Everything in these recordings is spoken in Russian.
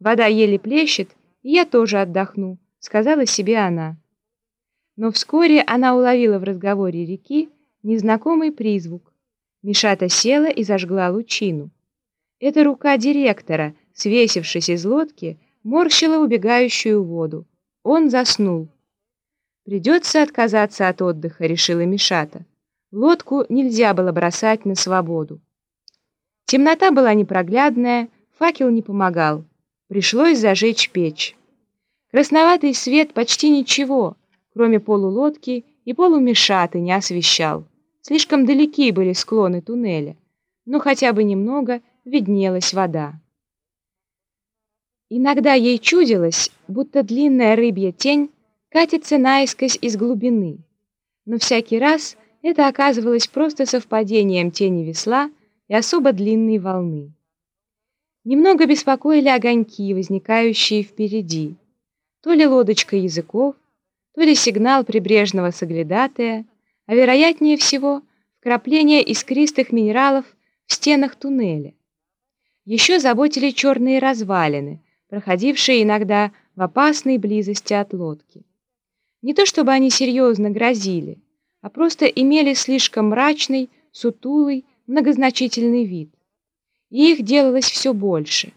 Вода еле плещет, и я тоже отдохну, сказала себе она. Но вскоре она уловила в разговоре реки незнакомый призвук. Мишата села и зажгла лучину. Это рука директора, свесившись из лодки, морщила убегающую воду. Он заснул. «Придется отказаться от отдыха», — решила Мишата. Лодку нельзя было бросать на свободу. Темнота была непроглядная, факел не помогал. Пришлось зажечь печь. Красноватый свет почти ничего, кроме полулодки и полумешаты, не освещал. Слишком далеки были склоны туннеля, но хотя бы немного виднелась вода. Иногда ей чудилось, будто длинная рыбья тень катится наискось из глубины, но всякий раз это оказывалось просто совпадением тени весла и особо длинной волны. Немного беспокоили огоньки, возникающие впереди. То ли лодочка языков, то ли сигнал прибрежного соглядатая, а вероятнее всего вкрапление искристых минералов в стенах туннеля. Еще заботили черные развалины, проходившие иногда в опасной близости от лодки. Не то чтобы они серьезно грозили, а просто имели слишком мрачный, сутулый, многозначительный вид. И их делалось все больше.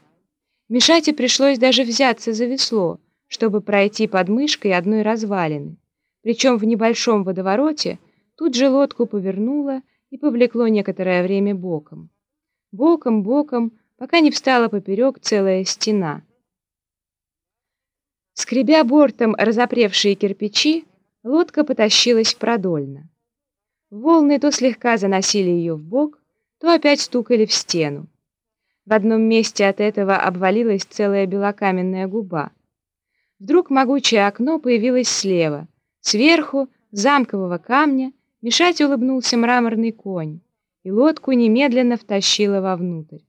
Мишате пришлось даже взяться за весло, чтобы пройти под мышкой одной развалины. Причем в небольшом водовороте тут же лодку повернуло и повлекло некоторое время боком. Боком, боком, пока не встала поперек целая стена. Скребя бортом разопревшие кирпичи, лодка потащилась продольно. Волны то слегка заносили ее в бок, то опять стукали в стену. В одном месте от этого обвалилась целая белокаменная губа. Вдруг могучее окно появилось слева. Сверху, замкового камня, Мишать улыбнулся мраморный конь, и лодку немедленно втащила вовнутрь.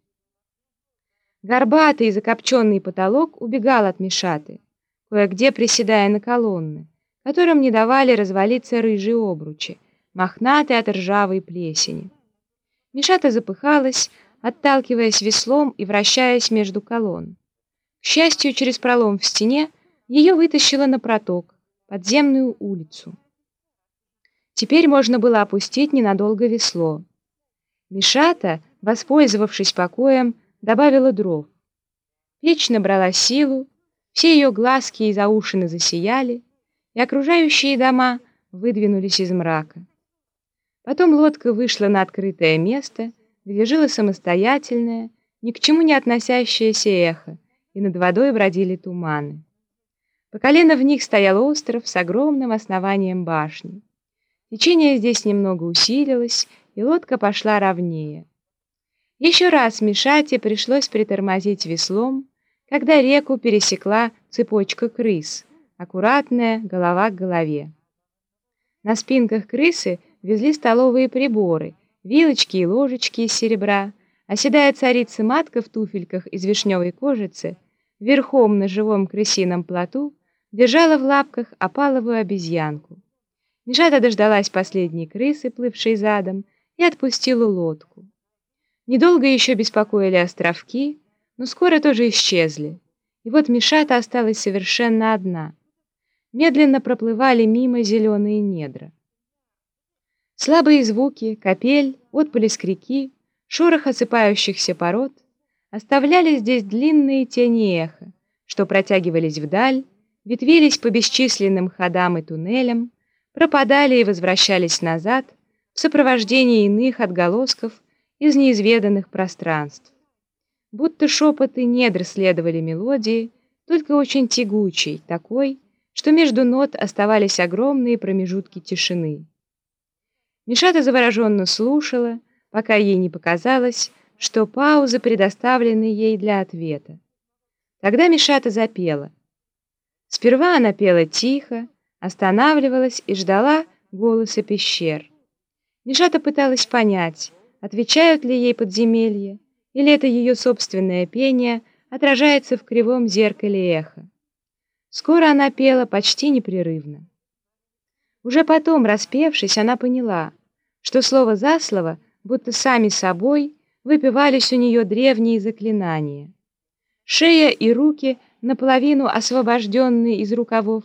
Горбатый закопченный потолок убегал от Мишаты, кое-где приседая на колонны, которым не давали развалиться рыжие обручи, мохнатые от ржавой плесени. Мишата запыхалась, отталкиваясь веслом и вращаясь между колонн. К счастью, через пролом в стене ее вытащило на проток, подземную улицу. Теперь можно было опустить ненадолго весло. Мишата, воспользовавшись покоем, добавила дров. Печь набрала силу, все ее глазки и заушины засияли, и окружающие дома выдвинулись из мрака. Потом лодка вышла на открытое место, где жило самостоятельное, ни к чему не относящееся эхо, и над водой бродили туманы. По колено в них стоял остров с огромным основанием башни. Течение здесь немного усилилось, и лодка пошла ровнее. Еще раз Мишате пришлось притормозить веслом, когда реку пересекла цепочка крыс, аккуратная голова к голове. На спинках крысы везли столовые приборы, вилочки и ложечки из серебра, а седая царица-матка в туфельках из вишневой кожицы верхом на живом крысином плоту держала в лапках опаловую обезьянку. Мишата дождалась последней крысы, плывшей задом, и отпустила лодку. Недолго еще беспокоили островки, но скоро тоже исчезли. И вот Мишата осталась совершенно одна. Медленно проплывали мимо зеленые недра. Слабые звуки, капель, отблеск реки, шорох осыпающихся пород оставляли здесь длинные тени эха, что протягивались вдаль, ветвились по бесчисленным ходам и туннелям, пропадали и возвращались назад в сопровождении иных отголосков из неизведанных пространств. Будто шепоты недр следовали мелодии, только очень тягучей, такой, что между нот оставались огромные промежутки тишины. Мишата завороженно слушала, пока ей не показалось, что паузы предоставлены ей для ответа. Тогда Мишата запела. Сперва она пела тихо, останавливалась и ждала голоса пещер. Мишата пыталась понять, отвечают ли ей подземелья, или это ее собственное пение отражается в кривом зеркале эха. Скоро она пела почти непрерывно. Уже потом, распевшись, она поняла, что слово за слово, будто сами собой, выпивались у нее древние заклинания. Шея и руки, наполовину освобожденные из рукавов,